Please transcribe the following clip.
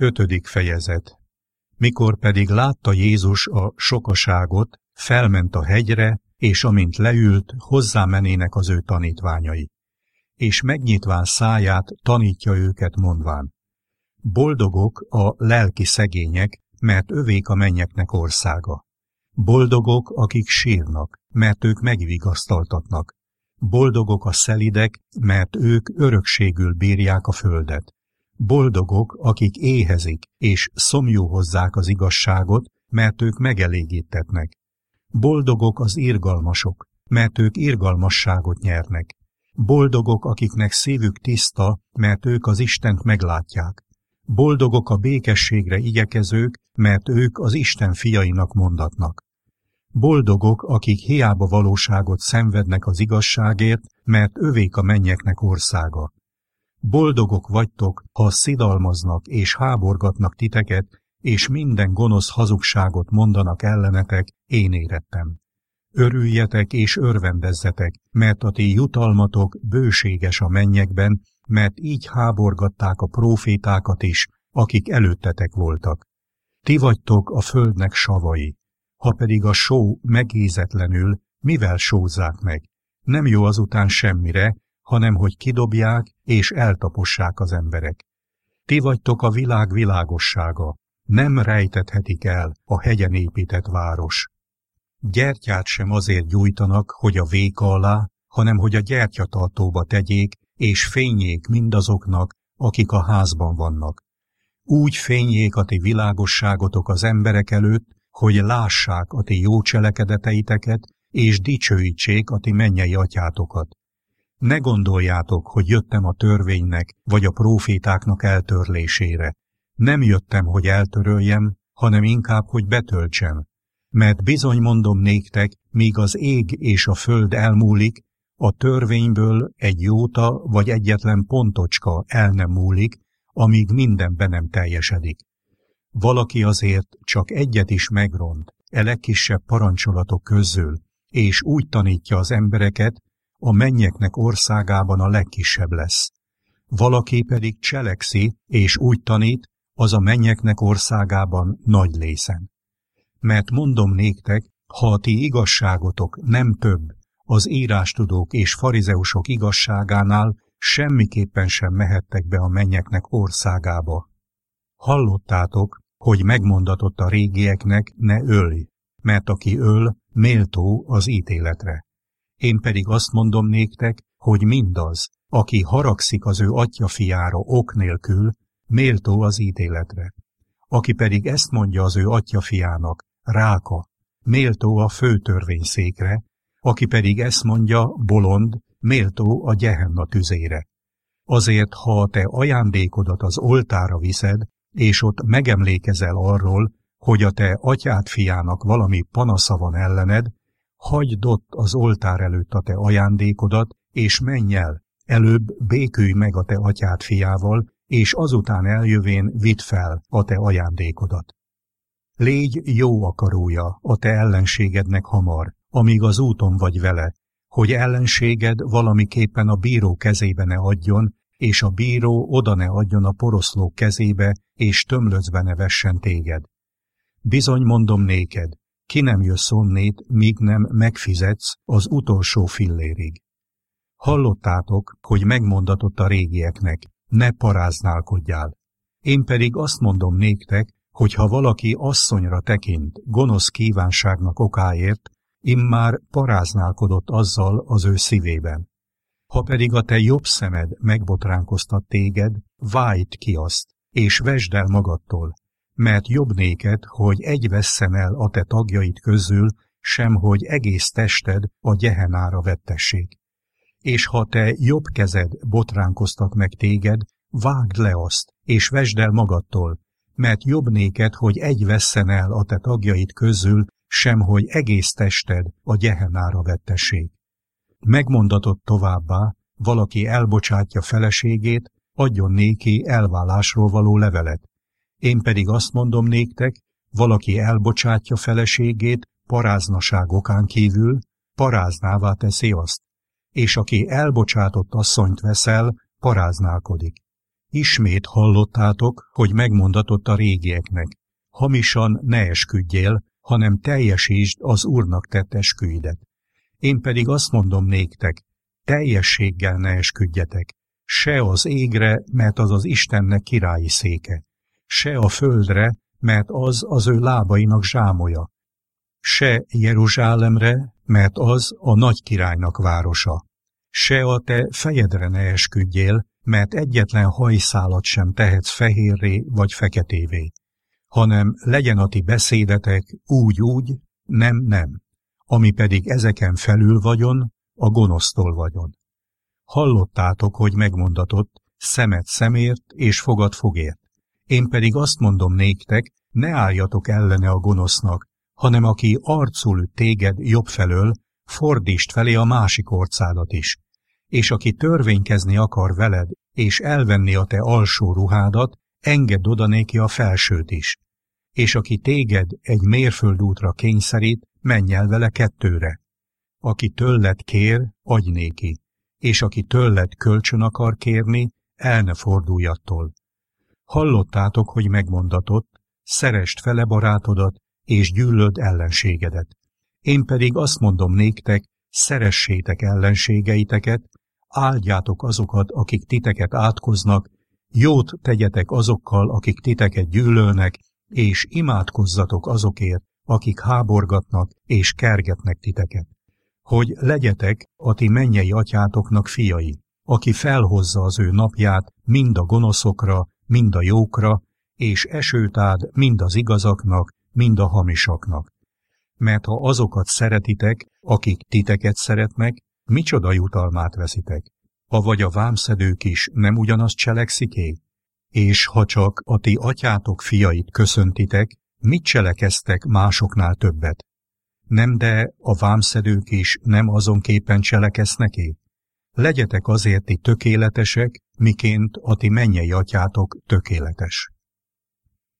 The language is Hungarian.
Ötödik fejezet Mikor pedig látta Jézus a sokaságot, felment a hegyre, és amint leült, hozzámenének az ő tanítványai. És megnyitván száját tanítja őket mondván. Boldogok a lelki szegények, mert övék a mennyeknek országa. Boldogok, akik sírnak, mert ők megvigasztaltatnak. Boldogok a szelidek, mert ők örökségül bírják a földet. Boldogok, akik éhezik és szomjú hozzák az igazságot, mert ők megelégítetnek. Boldogok az irgalmasok, mert ők irgalmasságot nyernek. Boldogok, akiknek szívük tiszta, mert ők az Istent meglátják. Boldogok a békességre igyekezők, mert ők az Isten fiainak mondatnak. Boldogok, akik hiába valóságot szenvednek az igazságért, mert övék a mennyeknek országa. Boldogok vagytok, ha szidalmaznak és háborgatnak titeket, és minden gonosz hazugságot mondanak ellenetek, én érettem. Örüljetek és örvendezzetek, mert a ti jutalmatok bőséges a mennyekben, mert így háborgatták a profétákat is, akik előttetek voltak. Ti vagytok a földnek savai, ha pedig a só megízetlenül, mivel sózzák meg? Nem jó azután semmire, hanem hogy kidobják és eltapossák az emberek. Ti vagytok a világ világossága, nem rejtethetik el a hegyen épített város. Gyertyát sem azért gyújtanak, hogy a véka alá, hanem hogy a gyertyatartóba tegyék, és fényék mindazoknak, akik a házban vannak. Úgy fényék a ti világosságotok az emberek előtt, hogy lássák a ti jó cselekedeteiteket, és dicsőítsék a ti mennyei atyátokat. Ne gondoljátok, hogy jöttem a törvénynek vagy a prófétáknak eltörlésére. Nem jöttem, hogy eltöröljem, hanem inkább, hogy betöltsem. Mert bizony mondom néktek, míg az ég és a föld elmúlik, a törvényből egy jóta vagy egyetlen pontocska el nem múlik, amíg minden be nem teljesedik. Valaki azért csak egyet is megront, e legkisebb parancsolatok közül, és úgy tanítja az embereket, a mennyeknek országában a legkisebb lesz. Valaki pedig cselekszi, és úgy tanít, az a mennyeknek országában nagy lészen. Mert mondom néktek, ha a ti igazságotok nem több az írástudók és farizeusok igazságánál, semmiképpen sem mehettek be a mennyeknek országába. Hallottátok, hogy megmondatott a régieknek, ne ölj, mert aki öl, méltó az ítéletre. Én pedig azt mondom néktek, hogy mindaz, aki haragszik az ő atya fiára ok nélkül, méltó az ítéletre. Aki pedig ezt mondja az ő atya fiának, ráka, méltó a főtörvényszékre, aki pedig ezt mondja, bolond, méltó a gyehenna tüzére. Azért, ha te ajándékodat az oltára viszed, és ott megemlékezel arról, hogy a te atyád fiának valami panasza van ellened, hagyd ott az oltár előtt a te ajándékodat, és menj el, előbb békülj meg a te atyád fiával, és azután eljövén vidd fel a te ajándékodat. Légy jó akarója a te ellenségednek hamar, amíg az úton vagy vele, hogy ellenséged valamiképpen a bíró kezébe ne adjon, és a bíró oda ne adjon a poroszló kezébe, és tömlöcbe ne vessen téged. Bizony mondom néked, ki nem jössz onnét, míg nem megfizetsz az utolsó fillérig. Hallottátok, hogy megmondatott a régieknek, ne paráználkodjál. Én pedig azt mondom néktek, hogy ha valaki asszonyra tekint gonosz kívánságnak okáért, immár paráználkodott azzal az ő szívében. Ha pedig a te jobb szemed megbotránkoztat téged, vájt ki azt, és vesd el magadtól, mert jobb néked, hogy egy vesszen el a te tagjait közül, sem hogy egész tested a gyehenára vettessék. És ha te jobb kezed botránkoztat meg téged, vágd le azt, és vesd el magadtól, mert jobb néked, hogy egy vesszen el a te tagjait közül, sem hogy egész tested a gyehenára vettessék. Megmondatott továbbá, valaki elbocsátja feleségét, adjon néki elvállásról való levelet. Én pedig azt mondom néktek, valaki elbocsátja feleségét paráznaság okán kívül, paráznává teszi azt, és aki elbocsátott asszonyt veszel, paráználkodik. Ismét hallottátok, hogy megmondatott a régieknek, hamisan ne esküdjél, hanem teljesítsd az Úrnak tett esküidet. Én pedig azt mondom néktek, teljességgel ne esküdjetek, se az égre, mert az az Istennek királyi széke, se a földre, mert az az ő lábainak zsámoja, se Jeruzsálemre, mert az a nagy királynak városa, se a te fejedre ne esküdjél, mert egyetlen hajszálat sem tehetsz fehérré vagy feketévé, hanem legyen a ti beszédetek úgy-úgy, nem-nem, ami pedig ezeken felül vagyon, a gonosztól vagyon. Hallottátok, hogy megmondatott, szemet szemért és fogad fogért. Én pedig azt mondom néktek, ne álljatok ellene a gonosznak, hanem aki arcul téged jobb felől, fordítsd felé a másik orcádat is. És aki törvénykezni akar veled, és elvenni a te alsó ruhádat, engedd oda néki a felsőt is. És aki téged egy mérföldútra kényszerít, menj el vele kettőre. Aki tőled kér, adj néki, és aki tőled kölcsön akar kérni, el ne fordulj attól. Hallottátok, hogy megmondatott, szerest fele barátodat, és gyűlöd ellenségedet. Én pedig azt mondom néktek, szeressétek ellenségeiteket, áldjátok azokat, akik titeket átkoznak, jót tegyetek azokkal, akik titeket gyűlölnek, és imádkozzatok azokért, akik háborgatnak és kergetnek titeket. Hogy legyetek a ti mennyei atyátoknak fiai, aki felhozza az ő napját mind a gonoszokra, mind a jókra, és esőt ad mind az igazaknak, mind a hamisaknak. Mert ha azokat szeretitek, akik titeket szeretnek, micsoda jutalmát veszitek? vagy a vámszedők is nem ugyanazt cseleksziké? És ha csak a ti atyátok fiait köszöntitek, mit cselekeztek másoknál többet? Nem de a vámszedők is nem azonképpen cselekeszneké? Legyetek azért ti tökéletesek, miként a ti mennyei atyátok tökéletes.